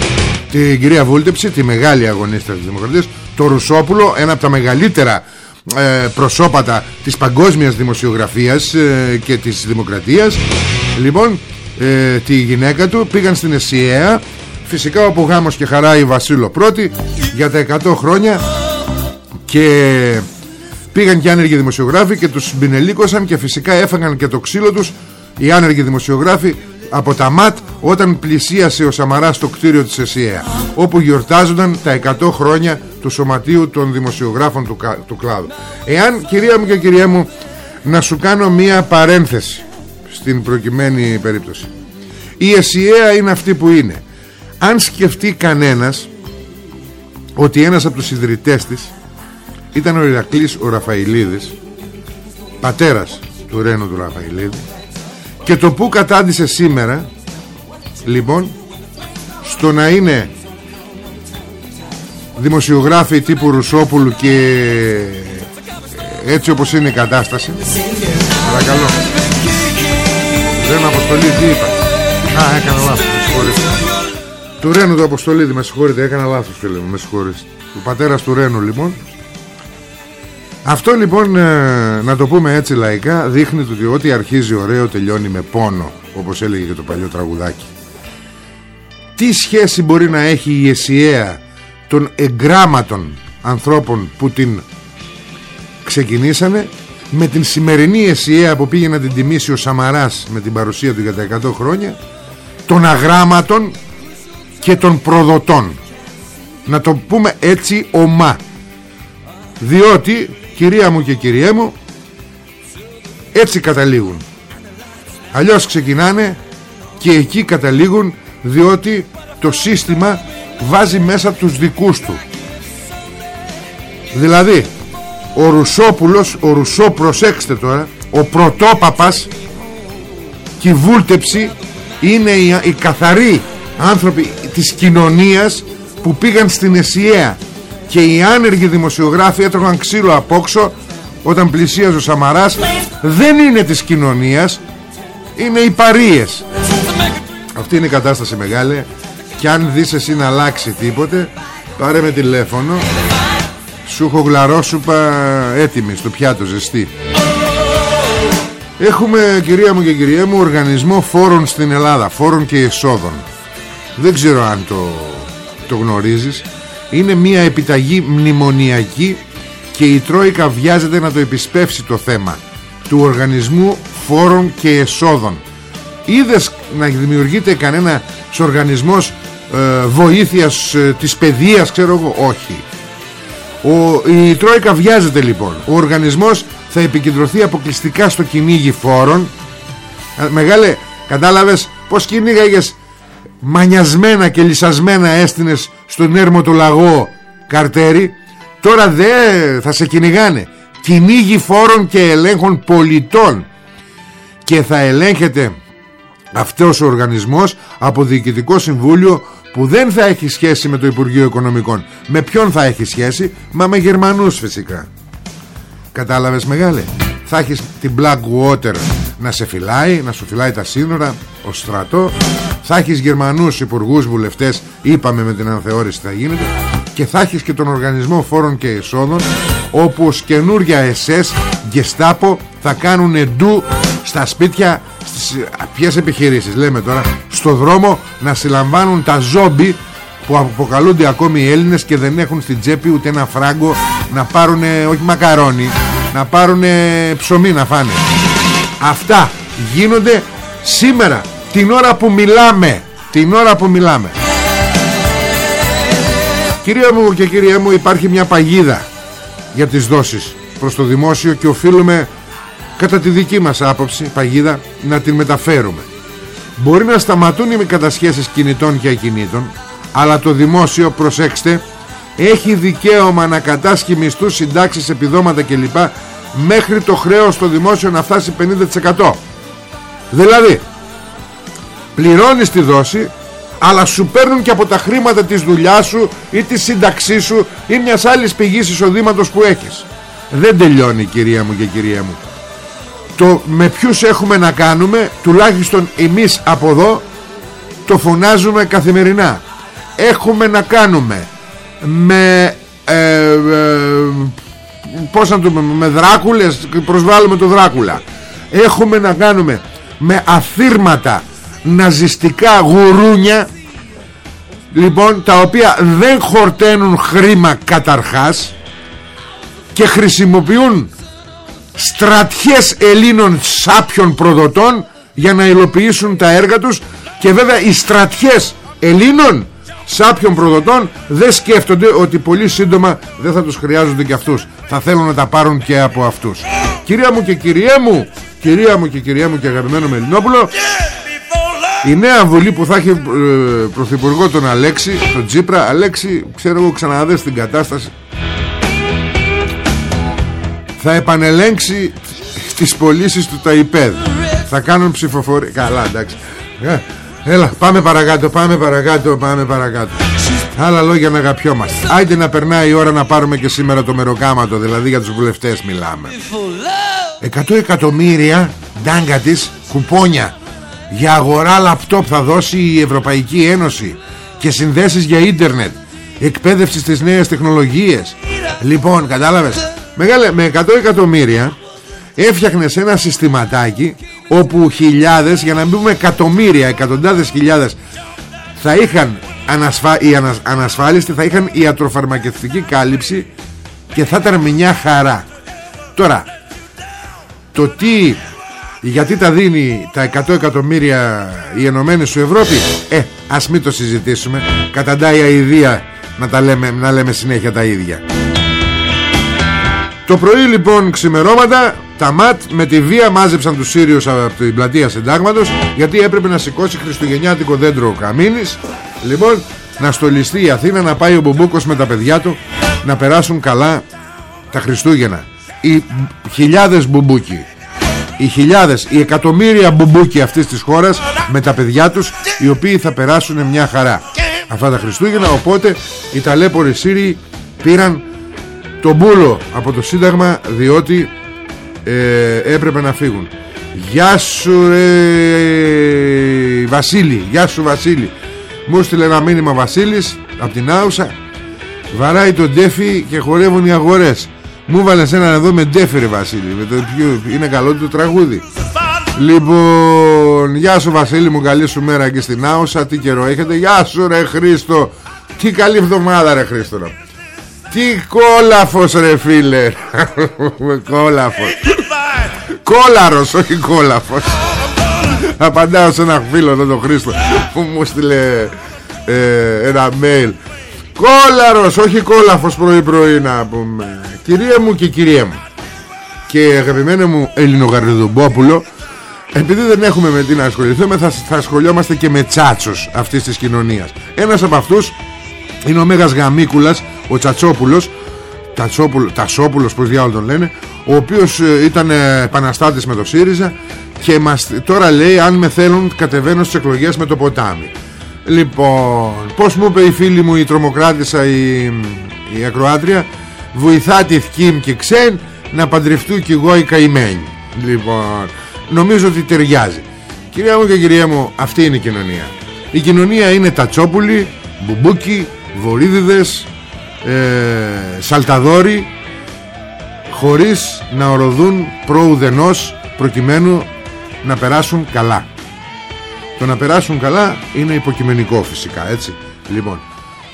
Την κυρία Βούλτεψη, τη μεγάλη αγωνίστρια της Δημοκρατίας Το Ρουσόπουλο, ένα από τα μεγαλύτερα ε, προσώπατα Της παγκόσμιας δημοσιογραφίας ε, Και της Δημοκρατίας. Λοιπόν, ε, τη γυναίκα του Πήγαν στην ΕΣΥΑ Φυσικά ο γάμος και χαρά η Βασίλο πρώτη Για τα 100 χρόνια και πήγαν και άνεργοι δημοσιογράφοι και τους μπινελίκωσαν και φυσικά έφαγαν και το ξύλο τους. Οι άνεργοι δημοσιογράφοι από τα ΜΑΤ όταν πλησίασε ο Σαμαράς στο κτίριο της ΕΣΥΑ όπου γιορτάζονταν τα 100 χρόνια του Σωματείου των Δημοσιογράφων του, κα- του κλάδου. Εάν κυρία μου και κυρία μου να σου κάνω μία παρένθεση στην προκειμένη περίπτωση. Η ΕΣΥΑ είναι αυτή που είναι. Αν σκεφτεί κανένας ότι ένας από τους ιδρυτές της ήταν ο Ηρακλής ο Ραφαηλίδης πατέρας του Ρένου του Ραφαηλίδη. Και το που κατάντησε σήμερα λοιπόν στο να είναι δημοσιογράφοι τύπου Ρουσόπουλου και έτσι όπως είναι η κατάσταση παρακαλώ. Ρένου Αποστολή τι είπα Α έκανα λάθος με συγχωρείτε. Του Ρένου του Αποστολίδη με συγχωρείτε έκανα λάθος φίλε μου με συγχωρείτε. Του πατέρας του Ρένου λοιπόν αυτό λοιπόν ε, να το πούμε έτσι λαϊκά δείχνει ότι ό,τι αρχίζει ωραίο τελειώνει με πόνο όπως έλεγε και το παλιό τραγουδάκι. Τι σχέση μπορεί να έχει η ΕΣΥΑ των εγγράμματων ανθρώπων που την ξεκινήσανε με την σημερινή ΕΣΥΑ που πήγε να την τιμήσει ο Σαμαράς με την παρουσία του για τα 100 χρόνια των αγράμματων και των προδοτών. Να το πούμε έτσι ομά διότι κυρία μου και κυρία μου έτσι καταλήγουν. Αλλιώς ξεκινάνε και εκεί καταλήγουν διότι το σύστημα βάζει μέσα τους δικούς του. Δηλαδή ο Ρουσόπουλος ο Ρουσό προσέξτε τώρα ο πρωτόπαπας και η βούλτεψη είναι οι, οι καθαροί άνθρωποι της κοινωνίας που πήγαν στην ΕΣΥΑ και οι άνεργοι δημοσιογράφοι έτρωγαν ξύλο απόξω όταν πλησίαζε ο Σαμαράς. Δεν είναι της κοινωνίας είναι οι παρείες. Αυτή είναι η κατάσταση μεγάλη. Και αν δεις εσύ να αλλάξει τίποτε πάρε με τηλέφωνο. Σου έχω γλαρόσουπα έτοιμη στο πιάτο ζεστή. Έχουμε κυρία μου και κυρία μου οργανισμό φόρων στην Ελλάδα Φόρων και εσόδων. Δεν ξέρω αν το, το γνωρίζεις Είναι μια επιταγή μνημονιακή Και η Τρόικα βιάζεται να το επισπεύσει το θέμα Του οργανισμού φόρων και εσόδων. Είδες να δημιουργείται κανένα οργανισμός ε, βοήθειας ε, της παιδείας ξέρω εγώ; Όχι. Ο, η Τρόικα βιάζεται λοιπόν. Ο οργανισμός θα επικεντρωθεί αποκλειστικά στο κυνήγι φόρων. Ε, Μεγάλε κατάλαβες πως κυνήγαγες Μανιασμένα και λυσασμένα έστεινες Στον έρμο του λαγό καρτέρι Τώρα δεν θα σε κυνηγάνε. Κυνήγι φόρων και ελέγχων πολιτών. Και θα ελέγχεται αυτός ο οργανισμός από διοικητικό συμβούλιο που δεν θα έχει σχέση με το Υπουργείο Οικονομικών. Με ποιον θα έχει σχέση; Μα με Γερμανούς φυσικά. Κατάλαβες μεγάλε; Θα έχεις την Blackwater να σε φυλάει να σου φυλάει τα σύνορα ο στρατό. Θα έχεις Γερμανούς υπουργούς βουλευτές είπαμε με την αναθεώρηση θα γίνεται. Και θα έχεις και τον Οργανισμό Φόρων και Εσόδων όπου ως καινούρια εσές Γεστάπο θα κάνουν ντου στα σπίτια στις ποιες επιχειρήσεις λέμε τώρα στο δρόμο να συλλαμβάνουν τα ζόμπι που αποκαλούνται ακόμη οι Έλληνες και δεν έχουν στην τσέπη ούτε ένα φράγκο να πάρουν όχι μακαρόνι να πάρουν ψωμί να φάνε αυτά γίνονται σήμερα την ώρα που μιλάμε την ώρα που μιλάμε. Κυρία μου και κυρία μου υπάρχει μια παγίδα για τις δόσεις προς το δημόσιο και οφείλουμε κατά τη δική μας άποψη παγίδα να την μεταφέρουμε. Μπορεί να σταματούν οι κατασχέσεις κινητών και ακινήτων αλλά το δημόσιο προσέξτε έχει δικαίωμα να κατάσχει μισθούς, συντάξεις, επιδόματα κλπ μέχρι το χρέος στο δημόσιο να φτάσει 50% δηλαδή πληρώνεις τη δόση αλλά σου παίρνουν και από τα χρήματα της δουλειάς σου ή της σύνταξής σου ή μιας άλλης πηγής εισοδήματος που έχεις. Δεν τελειώνει κυρία μου και κυρία μου. Το με ποιους έχουμε να κάνουμε τουλάχιστον εμείς από εδώ το φωνάζουμε καθημερινά. Έχουμε να κάνουμε με ε, ε, πώς να το πούμε με δράκουλες προσβάλλουμε το δράκουλα. Έχουμε να κάνουμε με αθήρματα ναζιστικά γουρούνια λοιπόν τα οποία δεν χορταίνουν χρήμα καταρχάς και χρησιμοποιούν στρατιές Ελλήνων σάπιων προδοτών για να υλοποιήσουν τα έργα τους και βέβαια οι στρατιές Ελλήνων σάπιων προδοτών δεν σκέφτονται ότι πολύ σύντομα δεν θα τους χρειάζονται και αυτούς θα θέλουν να τα πάρουν και από αυτούς. Κυρία μου και κυρία μου κυρία μου και κυρία μου και αγαπημένο Μελινόπουλο η νέα βουλή που θα έχει ε, πρωθυπουργό τον Αλέξη τον Τζίπρα Αλέξη ξέρω εγώ ξαναδες την κατάσταση. Θα επανελέγξει τις πωλήσεις του ΤΑΙΠΕΔ θα κάνουν ψηφοφορία. Καλά εντάξει. Ε, Έλα πάμε παρακάτω πάμε παρακάτω πάμε παρακάτω Άλλα λόγια να αγαπιόμαστε. Άιντε να περνάει η ώρα να πάρουμε και σήμερα το μεροκάματο Δηλαδή για τους βουλευτές μιλάμε. 100 εκατομμύρια Ντάγκα της κουπόνια. Για αγορά λαπτόπ θα δώσει η Ευρωπαϊκή Ένωση Και συνδέσεις για ίντερνετ Εκπαίδευση στις νέες τεχνολογίες. Λοιπόν κατάλαβες Μεγάλε, με 100 εκατομμύρια έφτιαχνες ένα συστηματάκι όπου χιλιάδες για να μην πούμε εκατομμύρια εκατοντάδες χιλιάδες θα είχαν ανασφα... οι ανα... ανασφάλιστοι θα είχαν ιατροφαρμακευτική κάλυψη και θα ήταν μια χαρά. Τώρα το τι γιατί τα δίνει τα 100 εκατομμύρια οι Ενωμένες σου Ευρώπη; Ε ας μην το συζητήσουμε. Καταντάει αηδία να, τα λέμε, να λέμε συνέχεια τα ίδια. Το πρωί λοιπόν ξημερώματα τα ΜΑΤ με τη βία μάζεψαν τους Σύριους από την πλατεία Συντάγματος γιατί έπρεπε να σηκώσει χριστουγεννιάτικο δέντρο ο Καμίνης. Λοιπόν να στολιστεί η Αθήνα να πάει ο Μπουμπούκος με τα παιδιά του να περάσουν καλά τα Χριστούγεννα. Οι χιλιάδες μπουμπούκι οι χιλιάδες, οι εκατομμύρια μπουμπούκι αυτής της χώρας με τα παιδιά τους οι οποίοι θα περάσουν μια χαρά αυτά τα Χριστούγεννα. Οπότε οι ταλέποροι Σύριοι πήραν τον μπούλο από το Σύνταγμα διότι ε, έπρεπε να φύγουν. Γεια σου ρε Βασίλη. Γεια σου Βασίλη. Μου στείλε ένα μήνυμα Βασίλης Από την Άουσα. Βαράει τον ντέφι και χορεύουν οι αγορές. Μου βάλες ένα εδώ με ντέφι ρε Βασίλη. Με το πιο... Είναι καλό το τραγούδι. Λοιπόν Γεια σου Βασίλη μου καλή σου μέρα και στην Άουσα. Τι καιρό έχετε. Γεια σου ρε Χρήστο. Τι καλή εβδομάδα ρε Χρήστο τι κόλαφος ρε φίλε. [laughs] Κόλαφος. Κόλαρος όχι κόλαφος. Απαντάω σε ένα φίλο εδώ τον Χρήστο Που μου στείλε ε, Ένα mail. Κόλαρος όχι κόλαφος πρωί πρωί να πούμε. Κυρία μου και κυρία μου. Και αγαπημένο μου Ελληνογαρδουμπόπουλο επειδή δεν έχουμε με τι να ασχοληθούμε θα, θα ασχολιόμαστε και με τσάτσους αυτής της κοινωνίας. Ένας από αυτούς είναι ο Μέγας Γαμίκουλας ο Τσατσόπουλος Τατσόπουλο, Τασόπουλος πως διάλογο τον λένε ο οποίος ε, ήταν ε, επαναστάτης με το ΣΥΡΙΖΑ και μας, τώρα λέει αν με θέλουν κατεβαίνω στις εκλογές με το ποτάμι λοιπόν πως μου είπε η φίλη μου η τρομοκράτησα η, η ακροάτρια βοηθά τη θκίμ και ξέν να παντρευτού κι εγώ η καημένη λοιπόν νομίζω ότι ταιριάζει. Κυρία μου και κυρία μου αυτή είναι η κοινωνία. Η κοινωνία είναι τατσόπουλοι μπουμπούκι, βορύδιδες ε, σαλταδόροι χωρίς να οροδούν προουδενός προκειμένου να περάσουν καλά. Το να περάσουν καλά είναι υποκειμενικό φυσικά έτσι. Λοιπόν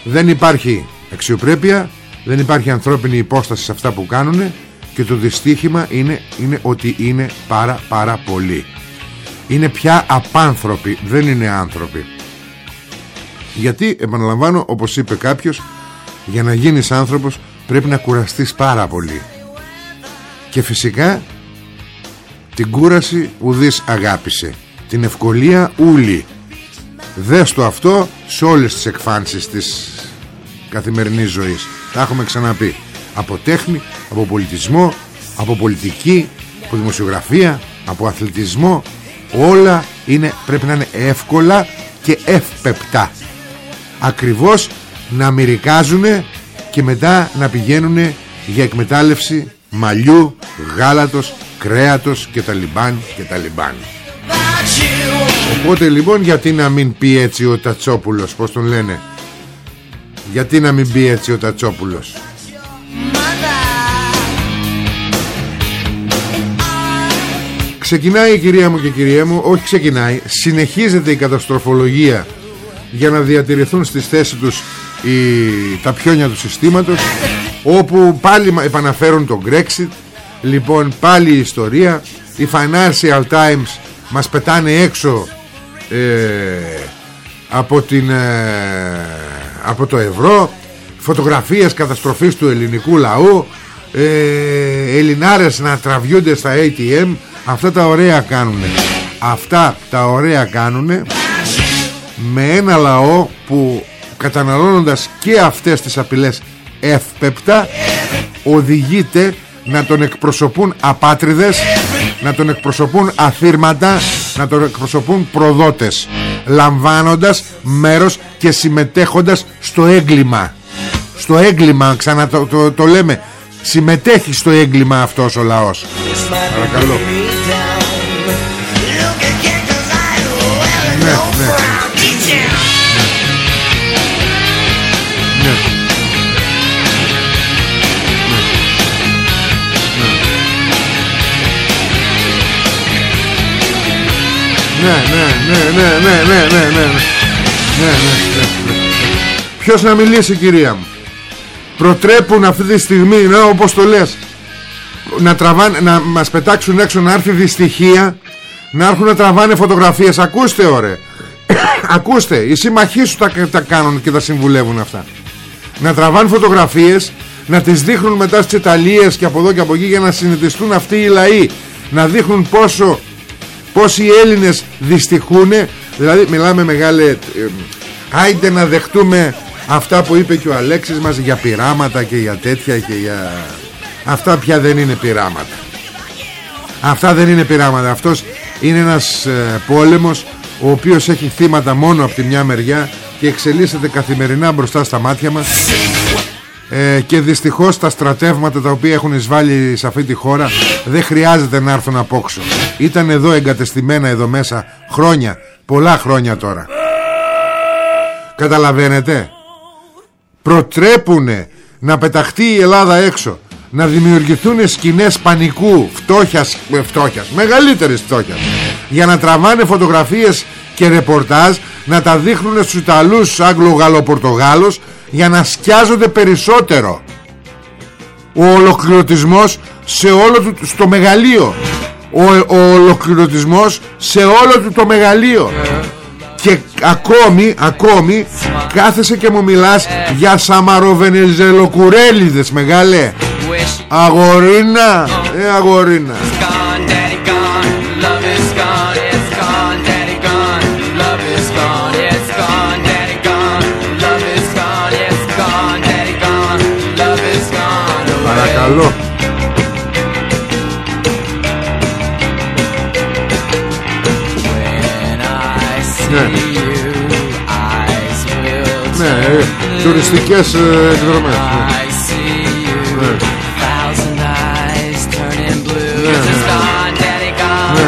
δεν υπάρχει αξιοπρέπεια δεν υπάρχει ανθρώπινη υπόσταση σε αυτά που κάνουν και το δυστύχημα είναι, είναι ότι είναι πάρα πάρα πολύ είναι πια απάνθρωποι δεν είναι άνθρωποι. Γιατί επαναλαμβάνω όπως είπε κάποιος για να γίνεις άνθρωπος πρέπει να κουραστείς πάρα πολύ. Και φυσικά την κούραση ουδής αγάπησε. Την ευκολία ούλη. Δες το αυτό σε όλες τις εκφάνσεις της καθημερινής ζωής. Τα έχουμε ξαναπεί. Από τέχνη, από πολιτισμό από πολιτική, από δημοσιογραφία από αθλητισμό. Όλα είναι, πρέπει να είναι εύκολα και εύπεπτα. Ακριβώς να μυρικάζουν και μετά να πηγαίνουν για εκμετάλλευση μαλλιού, γάλατος, κρέατος και τα λιμπάν και τα λιμπάν. Οπότε λοιπόν γιατί να μην πει έτσι ο Τατσόπουλος Πως τον λένε; Γιατί να μην πει έτσι ο Τατσόπουλος; Ξεκινάει η κυρία μου και κυρία μου Όχι ξεκινάει Συνεχίζεται η καταστροφολογία Για να διατηρηθούν στις θέσεις τους οι, Τα πιόνια του συστήματος Όπου πάλι επαναφέρουν το Brexit. Λοιπόν πάλι η ιστορία. Οι Financial Times μας πετάνε έξω ε, από, την, ε, από το ευρώ. Φωτογραφίες καταστροφής του ελληνικού λαού. Ε, Ελληνάρες να τραβιούνται στα ATM αυτά τα ωραία κάνουν αυτά τα ωραία κάνουν με ένα λαό που καταναλώνοντας και αυτές τις απειλές εύπεπτα οδηγείται να τον εκπροσωπούν απάτριδες να τον εκπροσωπούν αθήρματα να τον εκπροσωπούν προδότες λαμβάνοντας μέρος και συμμετέχοντας στο έγκλημα. Στο έγκλημα ξανά το, το, το λέμε. Συμμετέχει στο έγκλημα αυτός ο λαός. Παρακαλώ Ναι, ναι, ναι, ναι, ναι, ναι, ναι, ναι, ναι, ναι, ναι, Ποιος να μιλήσει κυρία μου; Προτρέπουν αυτή τη στιγμή ναι, όπως το λες να, τραβάνε, να μας πετάξουν έξω να έρθει δυστυχία να έρθουν να τραβάνε φωτογραφίες. Ακούστε ωραία. [coughs] Ακούστε οι συμμαχοί σου τα, τα κάνουν και τα συμβουλεύουν αυτά. Να τραβάνε φωτογραφίες να τις δείχνουν μετά στις Ιταλίες και από εδώ και από εκεί για να συνειδητιστούν αυτοί οι λαοί. Να δείχνουν πόσο πως οι Έλληνες δυστυχούν δηλαδή μιλάμε μεγάλε ε, άιντε να δεχτούμε αυτά που είπε και ο Αλέξης μας για πειράματα και για τέτοια και για αυτά πια δεν είναι πειράματα. Αυτά δεν είναι πειράματα. Αυτός είναι ένας ε, πόλεμος ο οποίος έχει θύματα μόνο από τη μια μεριά και εξελίσσεται καθημερινά μπροστά στα μάτια μας ε, και δυστυχώς τα στρατεύματα τα οποία έχουν εισβάλει σε αυτή τη χώρα δεν χρειάζεται να έρθουν απόξω ήταν εδώ εγκατεστημένα εδώ μέσα χρόνια πολλά χρόνια τώρα. Καταλαβαίνετε; Προτρέπουνε να πεταχτεί η Ελλάδα έξω να δημιουργηθούν σκηνές πανικού φτώχειας, ε, φτώχειας μεγαλύτερης φτώχειας για να τραβάνε φωτογραφίες και ρεπορτάζ να τα δείχνουν στους Ιταλούς Άγγλο Γαλλο Πορτογάλος για να σκιάζονται περισσότερο. Ο ολοκληρωτισμός σε όλο του στο μεγαλείο. Ο, ο ολοκληρωτισμός σε όλο του το μεγαλείο. Και ακόμη ακόμη κάθεσαι και μου μιλάς για σαμαροβενεζελοκουρέλιδες μεγάλε. Αγορίνα ε αγορίνα Ναι,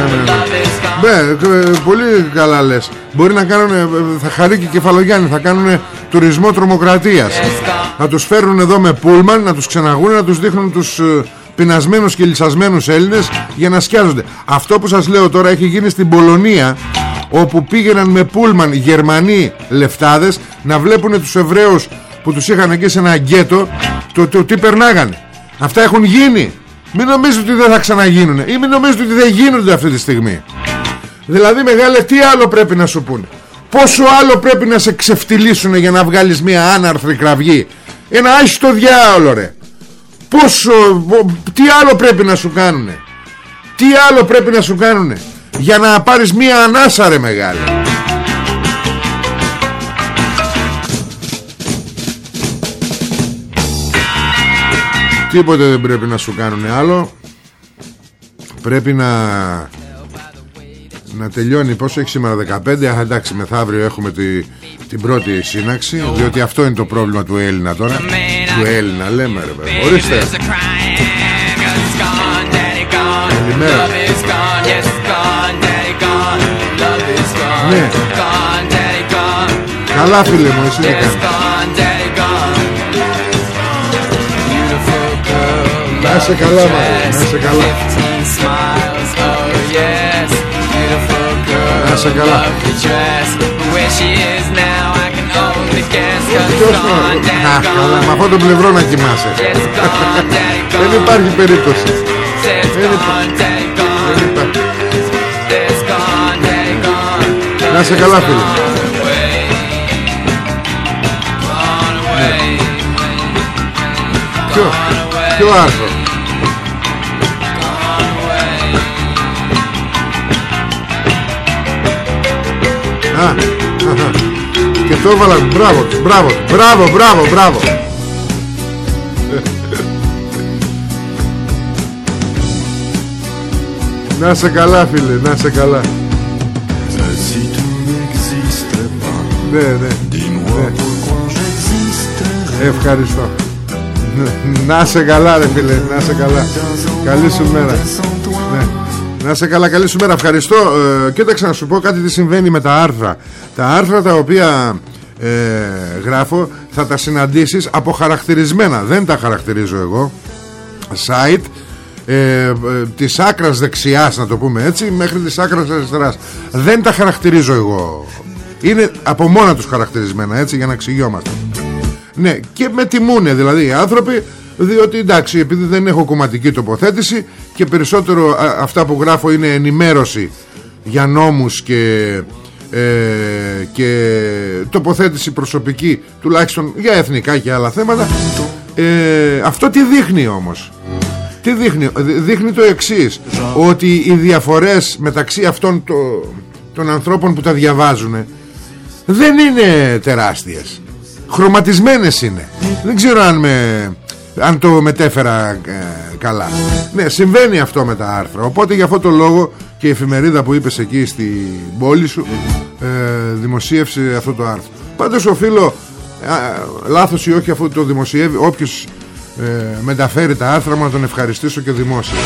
ναι. love is gone. Ναι, ε, πολύ καλά λες. Μπορεί να κάνουν, ε, θα χαρεί και η Κεφαλογιάννη Θα κάνουν τουρισμό τρομοκρατίας. Να τους φέρουν εδώ με πούλμαν Να τους ξεναγούν, να τους δείχνουν τους ε, Πεινασμένους και λυσασμένους Έλληνες Για να σκιάζονται. Αυτό που σας λέω τώρα έχει γίνει στην Πολωνία Όπου πήγαιναν με πούλμαν Γερμανοί λεφτάδες Να βλέπουν τους Εβραίους που τους είχαν εκεί σε ένα γκέτο το, το τι περνάγανε. Αυτά έχουν γίνει. Μην νομίζετε ότι δεν θα ξαναγίνουν Ή μην νομίζετε ότι δεν γίνονται αυτή τη στιγμή. Δηλαδή μεγάλε τι άλλο πρέπει να σου πούνε; Πόσο άλλο πρέπει να σε ξεφτυλίσουν για να βγάλεις μια άναρθρη κραυγή; Ένα άχιστο διάολο ρε. Πόσο πο- Τι άλλο πρέπει να σου κάνουνε; Τι άλλο πρέπει να σου κάνουνε; Για να πάρεις μια ανάσα ρε μεγάλε. Τίποτε δεν πρέπει να σου κάνουνε άλλο. Πρέπει να να τελειώνει πόσο έχει σήμερα 15 Α, εντάξει μεθαύριο έχουμε τη, την πρώτη σύναξη Διότι αυτό είναι το πρόβλημα του Έλληνα τώρα Του Έλληνα λέμε ρε παιδί Ορίστε There's a crying, 'cause it's gone, daddy gone. Καλημέρα. Love is gone, yes, it's gone, daddy gone. Love is gone, Ναι. gone, daddy gone. Καλά φίλε μου εσύ τι Yes, κάνεις gone, daddy gone. Beautiful girl, Να είσαι love καλά, is Μαρία, να είσαι dressed, καλά να σε καλά. Ωχ, τι όσο. Αχ, καλά. Μα πότε πληρώνεις κοιμάσαι; Δεν υπάρχει περίπτωση. Να σε καλά φίλοι. Τι; Τι άστο. Α, αχα. και το έβαλα. Μπράβο, μπράβο, μπράβο, μπράβο, μπράβο. Να σε καλά φίλε, να σε καλά. Si tout n'existe pas, Ναι, ναι. dis-moi pourquoi j'existerais. Ευχαριστώ. Να σε καλά ρε φίλε Να σε καλά. Καλή σου μέρα. Sans toi, ναι. Να σε καλά καλή σου μέρα. Ευχαριστώ. Ε, Κοίταξε να σου πω κάτι τι συμβαίνει με τα άρθρα. Τα άρθρα τα οποία ε, γράφω Θα τα συναντήσεις αποχαρακτηρισμένα. Δεν τα χαρακτηρίζω εγώ. Site ε, ε, της άκρας δεξιάς να το πούμε έτσι μέχρι της άκρας αριστεράς. Δεν τα χαρακτηρίζω εγώ. Είναι από μόνα τους χαρακτηρισμένα έτσι για να εξηγιόμαστε. Ναι, και με τιμούνε δηλαδή οι άνθρωποι διότι εντάξει επειδή δεν έχω κομματική τοποθέτηση και περισσότερο α, αυτά που γράφω είναι ενημέρωση για νόμους και, ε, και τοποθέτηση προσωπική τουλάχιστον για εθνικά και άλλα θέματα. Ε, αυτό τι δείχνει όμως; Τι δείχνει; Δει- δείχνει το εξής ότι οι διαφορές μεταξύ αυτών το, των ανθρώπων που τα διαβάζουν δεν είναι τεράστιες. Χρωματισμένες είναι. Δεν ξέρω αν, με, αν το μετέφερα ε, καλά. Ναι συμβαίνει αυτό με τα άρθρα. Οπότε για αυτό το λόγο και η εφημερίδα που είπες εκεί στην πόλη σου ε, δημοσίευσε αυτό το άρθρο. Πάντως οφείλω α, λάθος ή όχι αφού το δημοσιεύει όποιος ε, μεταφέρει τα άρθρα μου να τον ευχαριστήσω και δημόσια.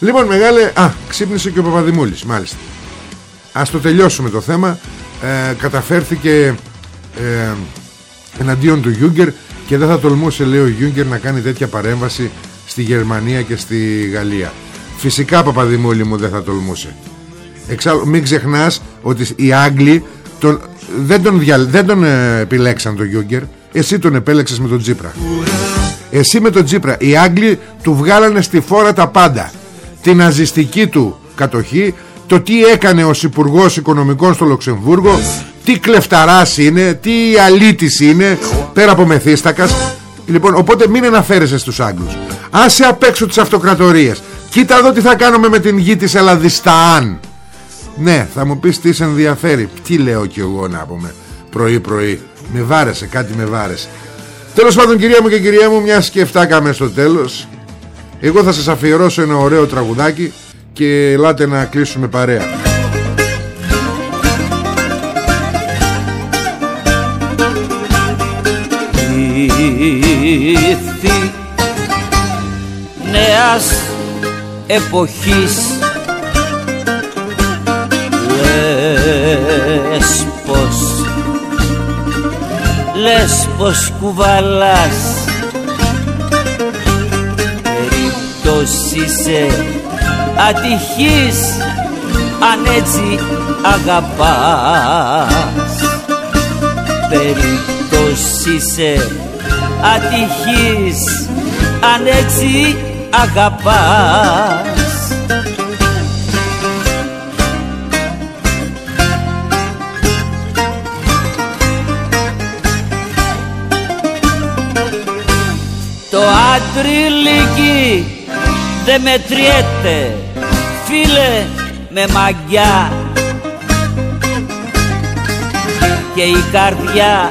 Λοιπόν μεγάλε α ξύπνησε και ο Παπαδημούλης μάλιστα. Ας το τελειώσουμε το θέμα. Ε, Καταφέρθηκε ε, Εναντίον του Γιούγκερ Και δεν θα τολμούσε λέει ο Γιούγκερ Να κάνει τέτοια παρέμβαση Στη Γερμανία και στη Γαλλία. Φυσικά Παπαδημούλη μου δεν θα τολμούσε. Εξάλλου μην ξεχνάς Ότι οι Άγγλοι τον, δεν, τον δια, δεν τον ε, επιλέξαν τον Γιούγκερ. Εσύ τον επέλεξες με τον Τζίπρα. Εσύ με τον Τζίπρα. Οι Άγγλοι του βγάλανε στη φόρα τα πάντα. Την ναζιστική του κατοχή Το τι έκανε ως υπουργός Οικονομικών στο Λουξεμβούργο Τι κλεφταράς είναι Τι αλήτης είναι Πέρα από μεθύστακας Λοιπόν οπότε μην αναφέρεσαι στους Άγγλους Άσε απ' έξω τις αυτοκρατορίες Κοίτα εδώ τι θα κάνουμε με την γη της Ελλαδισταάν ναι, θα μου πεις τι σε ενδιαφέρει. Τι λέω κι εγώ να πούμε πρωί-πρωί. Με βάρεσε, κάτι με βάρεσε. Τέλος πάντων, κυρία μου και κυρία μου, μια και φτάκαμε στο τέλος. Εγώ θα σας αφιερώσω ένα ωραίο τραγουδάκι Και ελάτε να κλείσουμε παρέα ήθη νέας εποχής. Λες πως Λες πως κουβαλάς. Περίπτωσης είσαι ατυχής αν έτσι αγαπάς. Περίπτωσης είσαι ατυχής αν έτσι αγαπάς. Το άντριλικι δεν μετριέται φίλε με μαγιά. Και η καρδιά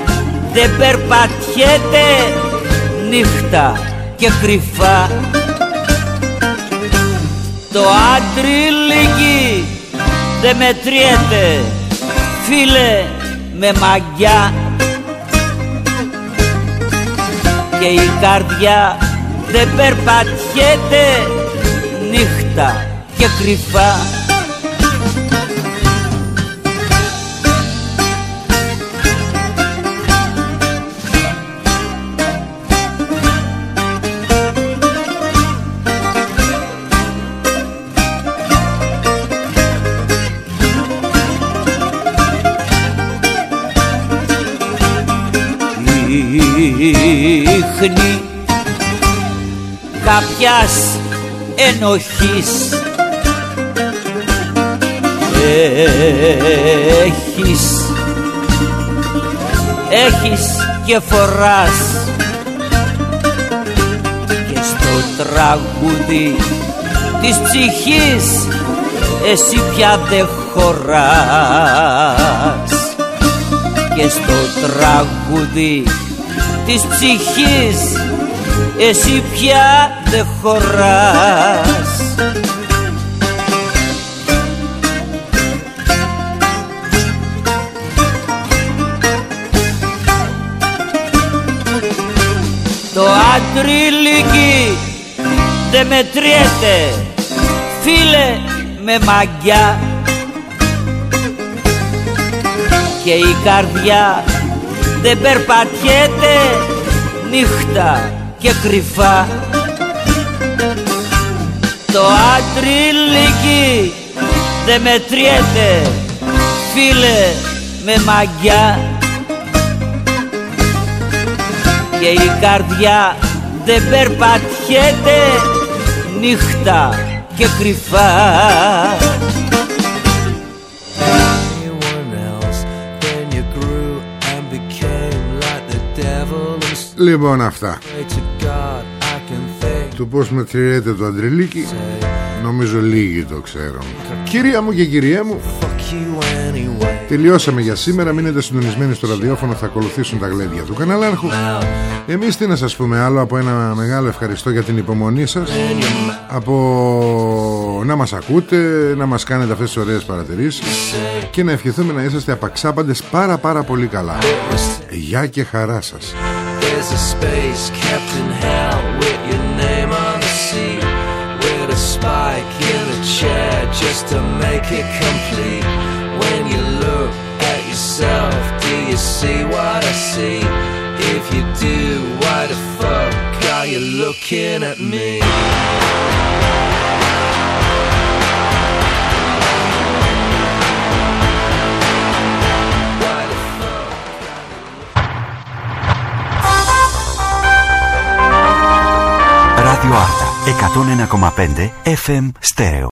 δεν περπατιέται νύχτα και κρυφά. Το άντριλικι δεν μετριέται φίλε με μαγιά. Και η καρδιά δεν περπατιέται νύχτα και κρυφά ίχνη κάποιας ενοχής Έχεις, έχεις και φοράς. Και στο τραγούδι της ψυχής εσύ πια δεν χωράς. Και στο τραγούδι της ψυχής. Εσύ πια δεν χωράς. Το άντριλικι δεν μετριέται φίλε με μαγιά. Και η καρδιά δεν περπατιέται νύχτα και κρυφά. Το άντριλικι δεν μετριέται φίλε με μαγιά. Και η καρδιά δεν περπατιέται νύχτα και κρυφά Λοιπόν αυτά. Say to God, I can think. Του πως μετριέται το αντριλίκι Νομίζω λίγοι το ξέρουν. Κυρία μου και κυρία μου Fuck you anyway. Τελειώσαμε για σήμερα. Μείνετε συντονισμένοι στο ραδιόφωνο Θα ακολουθήσουν τα γλέντια του καναλάρχου. Εμείς τι να σας πούμε άλλο Από ένα μεγάλο ευχαριστώ για την υπομονή σας. Από να μας ακούτε Να μας κάνετε αυτές τις ωραίες παρατηρήσεις. Και να ευχηθούμε να είσαστε απαξάπαντες Πάρα πάρα πολύ καλά. Γεια και χαρά σας There's a space kept in hell with your name on the seat. With a spike in the chair just to make it complete. When you look at yourself, do you see what I see? If you do, why the fuck are you looking at me? Ράδιο Άρτα 101,5 FM Στέρεο